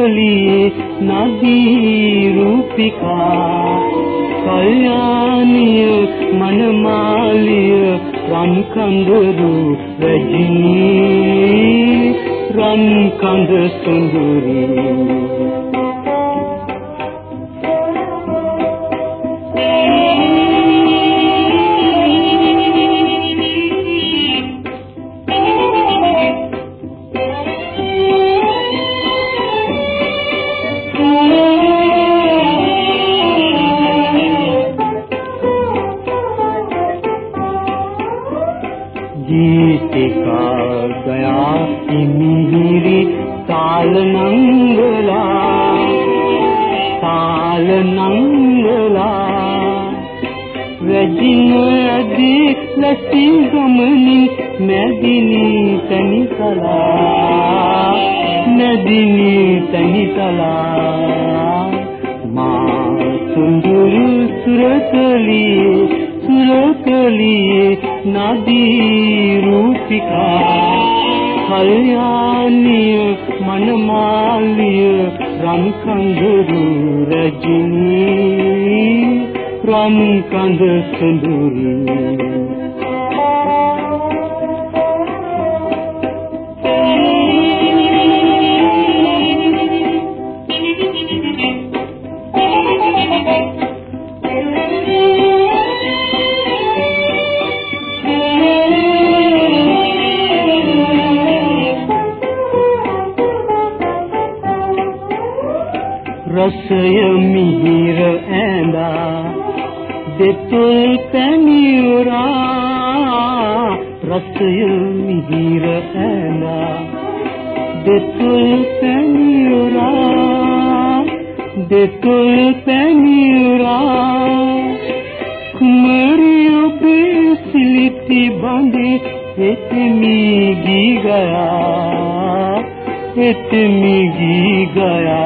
සුරතලියේ නදී රූපිකා කල්යාණිය මනමාලිය රන් කඳුරු රජිනී රන් මිහිරි තාල නංගලා තාල නංගලා වැදිනදී ලැසි ගමනින් නැදිනි තනිසලා නැදිනි තනිසලා මා සුන්දර සුරකලියේ සුරකලියේ නදී රූපිකා. කල්යාණිය මනමාලිය රන් කඳුරු රජිනී. රන් කඳ සඳුරු රසය මිහිර ඇඳා. දෙතුල් පැනියුරා රසය මිහිර ඇඳා. දෙතුල් පැනියුරා දෙතුල් පැනියුරා කුමරිය ඔබේ සිලිති බඳේ එතෙමි ගී ගයා इतनी गी गया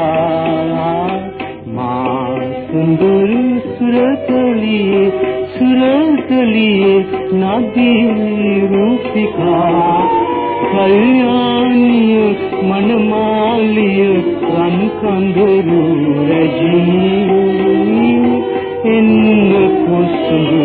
माँ सुंदर सूरत लिए सूरत लिए नदी रूपिका कल्याणीय मन मालिय रन कंदरू रजनी इन को सुंदर